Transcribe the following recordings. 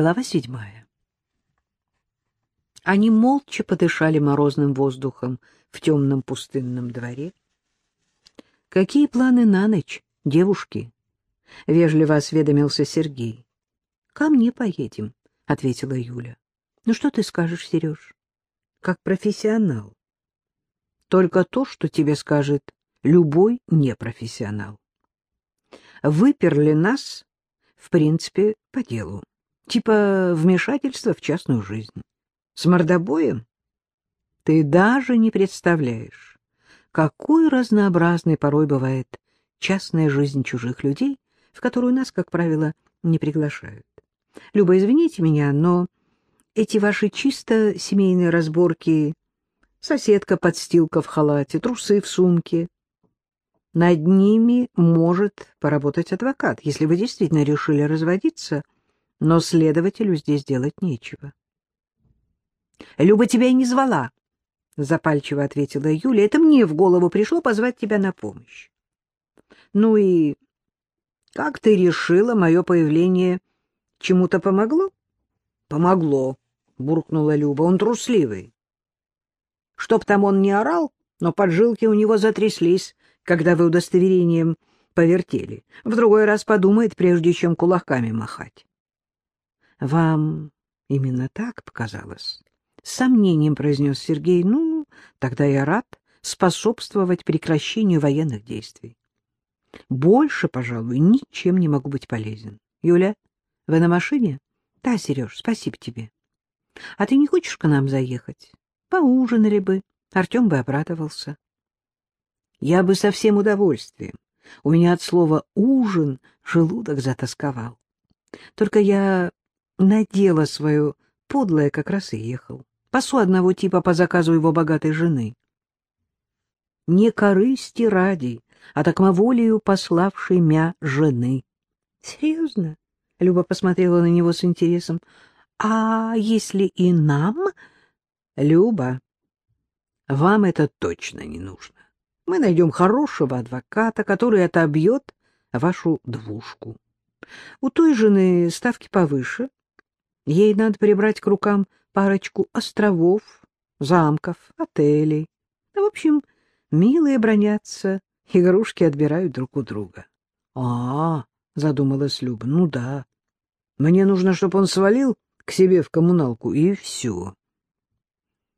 Глава седьмая. Они молча подышали морозным воздухом в темном пустынном дворе. — Какие планы на ночь, девушки? — вежливо осведомился Сергей. — Ко мне поедем, — ответила Юля. — Ну что ты скажешь, Сереж? — Как профессионал. — Только то, что тебе скажет любой непрофессионал. Выперли нас, в принципе, по делу. Типа вмешательства в частную жизнь. С мордобоем? Ты даже не представляешь, какой разнообразной порой бывает частная жизнь чужих людей, в которую нас, как правило, не приглашают. Люба, извините меня, но эти ваши чисто семейные разборки, соседка-подстилка в халате, трусы в сумке, над ними может поработать адвокат, если вы действительно решили разводиться, но следователю здесь делать нечего. — Люба тебя и не звала, — запальчиво ответила Юля. — Это мне в голову пришло позвать тебя на помощь. — Ну и как ты решила, мое появление чему-то помогло? — Помогло, — буркнула Люба. — Он трусливый. Чтоб там он не орал, но поджилки у него затряслись, когда вы удостоверением повертели. В другой раз подумает, прежде чем кулаками махать. — Вам именно так показалось? — с сомнением произнес Сергей. — Ну, тогда я рад способствовать прекращению военных действий. Больше, пожалуй, ничем не могу быть полезен. Юля, вы на машине? Да, Сереж, спасибо тебе. А ты не хочешь к нам заехать? Поужинали бы. Артем бы обрадовался. Я бы со всем удовольствием. У меня от слова «ужин» желудок затасковал. Только я надела свое подлое как раз и ехал пасу одного типа по заказу его богатой жены. Не корысти ради, а такмоволию пославшей мя жены. — Серьезно? — Люба посмотрела на него с интересом. — А если и нам? — Люба, вам это точно не нужно. Мы найдем хорошего адвоката, который отобьет вашу двушку. У той жены ставки повыше. Ей надо прибрать к рукам парочку островов, замков, отелей. Ну, в общем, милые бронятся, игрушки отбирают друг у друга. — А, — задумалась Люба, — ну да. Мне нужно, чтобы он свалил к себе в коммуналку, и все.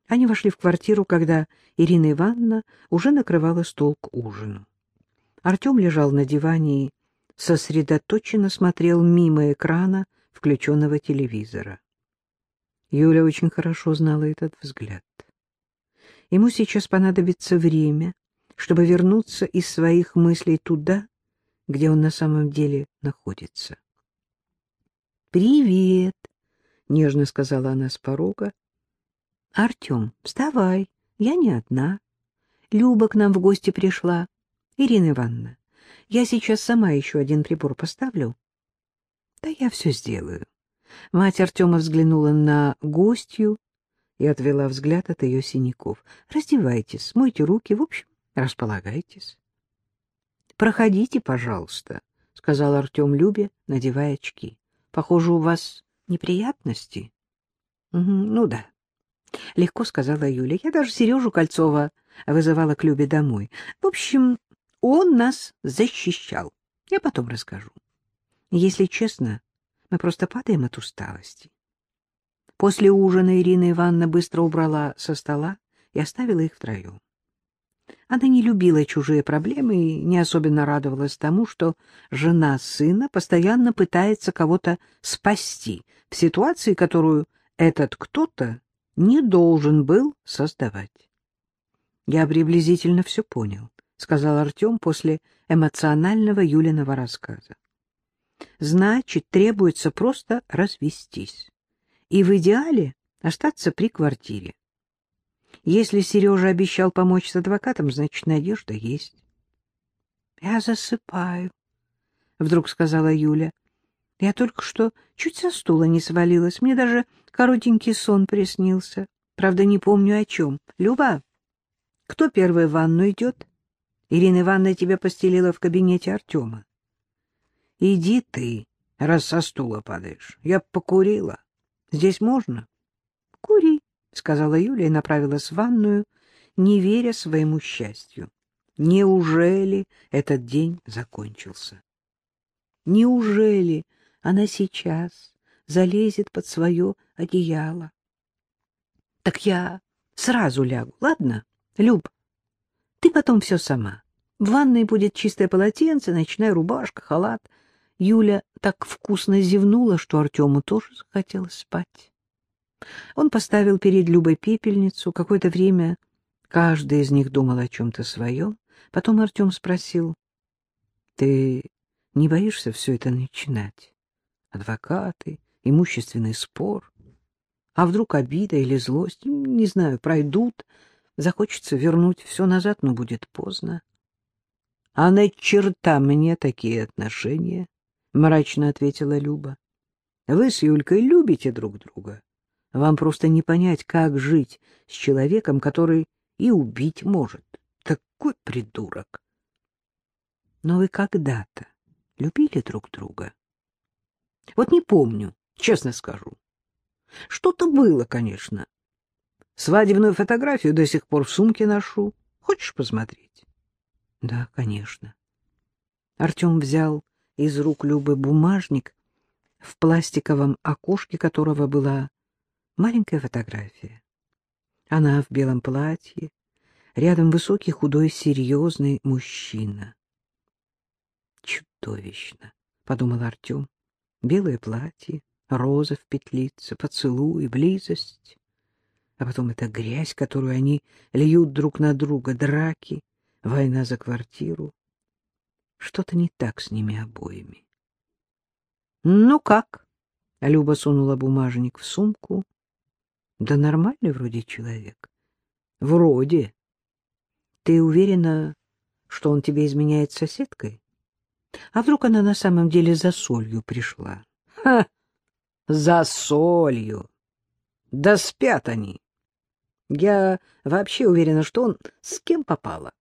Они вошли в квартиру, когда Ирина Ивановна уже накрывала стол к ужину. Артем лежал на диване и сосредоточенно смотрел мимо экрана включенного телевизора. Юля очень хорошо знала этот взгляд. Ему сейчас понадобится время, чтобы вернуться из своих мыслей туда, где он на самом деле находится. «Привет!» — нежно сказала она с порога. «Артем, вставай, я не одна. Люба к нам в гости пришла. Ирина Ивановна, я сейчас сама еще один прибор поставлю». «Да я все сделаю». Мать Артема взглянула на гостью и отвела взгляд от ее синяков. — Раздевайтесь, мойте руки, в общем, располагайтесь. — Проходите, пожалуйста, — сказал Артем Любе, надевая очки. — Похоже, у вас неприятности? — Ну да. — легко сказала Юля. — Я даже Сережу Кольцова вызывала к Любе домой. В общем, он нас защищал. Я потом расскажу. Если честно, мы просто падаем от усталости. После ужина Ирина Ивановна быстро убрала со стола и оставила их втроем. Она не любила чужие проблемы и не особенно радовалась тому, что жена сына постоянно пытается кого-то спасти в ситуации, которую этот кто-то не должен был создавать. «Я приблизительно все понял», — сказал Артем после эмоционального Юлиного рассказа. Значит, требуется просто развестись. И в идеале остаться при квартире. Если Сережа обещал помочь с адвокатом, значит, надежда есть. — Я засыпаю, — вдруг сказала Юля. Я только что чуть со стула не свалилась. Мне даже коротенький сон приснился. Правда, не помню о чем. Люба, кто первый в ванну идет? Ирина Ивановна тебя постелила в кабинете Артема. — Иди ты, — раз со стула падаешь. Я покурила. Здесь можно? — Кури, — сказала Юля и направилась в ванную, не веря своему счастью. Неужели этот день закончился? Неужели она сейчас залезет под свое одеяло? Так я сразу лягу, ладно? Люб, ты потом все сама. В ванной будет чистое полотенце, ночная рубашка, халат. Юля так вкусно зевнула, что Артему тоже захотелось спать. Он поставил перед Любой пепельницу. Какое-то время каждый из них думал о чем-то своем. Потом Артем спросил, — Ты не боишься все это начинать? Адвокаты, имущественный спор. А вдруг обида или злость, не знаю, пройдут, захочется вернуть все назад, но будет поздно. — А на черта мне такие отношения, — мрачно ответила Люба. — Вы с Юлькой любите друг друга. Вам просто не понять, как жить с человеком, который и убить может. Такой придурок. Но вы когда-то любили друг друга? Вот не помню, честно скажу. Что-то было, конечно. Свадебную фотографию до сих пор в сумке ношу. Хочешь посмотреть? Да, конечно. Артем взял из рук Любы бумажник, в пластиковом окошке которого была маленькая фотография. Она в белом платье, рядом высокий, худой, серьезный мужчина. Чудовищно, — подумал Артем. Белое платье, роза в петлице, поцелуй, близость. А потом эта грязь, которую они льют друг на друга, драки, война за квартиру. Что-то не так с ними обоими. — Ну как? — Люба сунула бумажник в сумку. — Да нормальный вроде человек. — Вроде. Ты уверена, что он тебе изменяет соседкой? А вдруг она на самом деле за солью пришла? Ха! За солью! Да спят они! Я вообще уверена, что он с кем попало.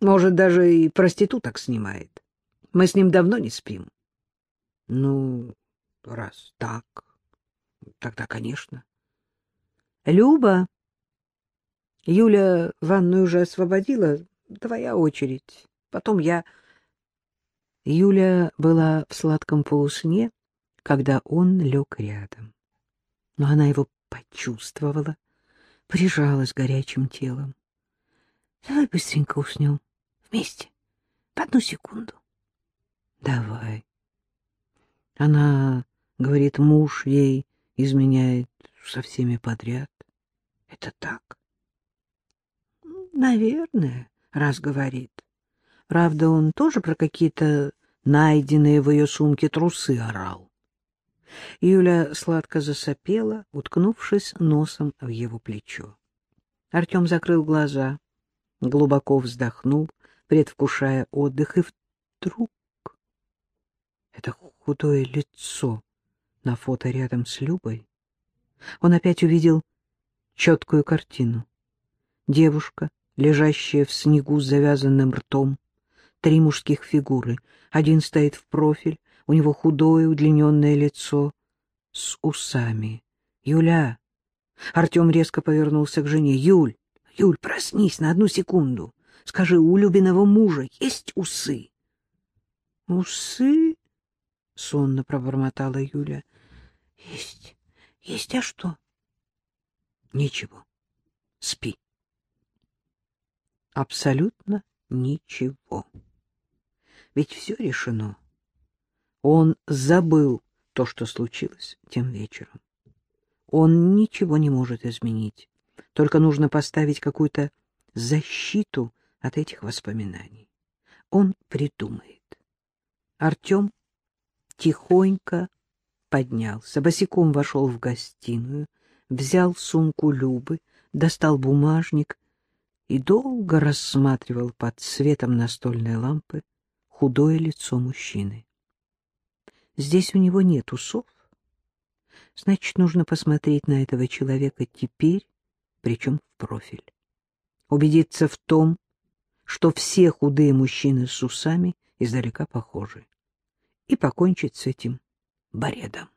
Может, даже и проституток снимает. Мы с ним давно не спим. Ну, раз так, тогда, конечно. Люба, Юля ванную уже освободила. Твоя очередь. Потом я... Юля была в сладком полусне, когда он лег рядом. Но она его почувствовала, прижалась горячим телом. — Давай быстренько уснем. Вместе. В одну секунду. — Давай. Она говорит, муж ей изменяет со всеми подряд. Это так? — Наверное, раз говорит. Правда, он тоже про какие-то найденные в ее сумке трусы орал. Юля сладко засопела, уткнувшись носом в его плечо. Артем закрыл глаза, глубоко вздохнул, предвкушая отдых, и вдруг... Это худое лицо на фото рядом с Любой. Он опять увидел четкую картину. Девушка, лежащая в снегу с завязанным ртом, три мужских фигуры. Один стоит в профиль, у него худое удлиненное лицо с усами. «Юля!» Артем резко повернулся к жене. «Юль! Юль, проснись на одну секунду! Скажи, у Любиного мужа есть усы?» «Усы?» — сонно пробормотала Юля. «Есть. Есть, а что?» «Ничего. Спи». Абсолютно ничего ведь все решено. Он забыл то, что случилось тем вечером. Он ничего не может изменить, только нужно поставить какую-то защиту от этих воспоминаний. Он придумает. Артем тихонько поднялся, босиком вошел в гостиную, взял сумку Любы, достал бумажник и долго рассматривал под светом настольной лампы худое лицо мужчины. Здесь у него нет усов. Значит, нужно посмотреть на этого человека теперь, причем в профиль. Убедиться в том, что все худые мужчины с усами издалека похожи. и покончить с этим бредом.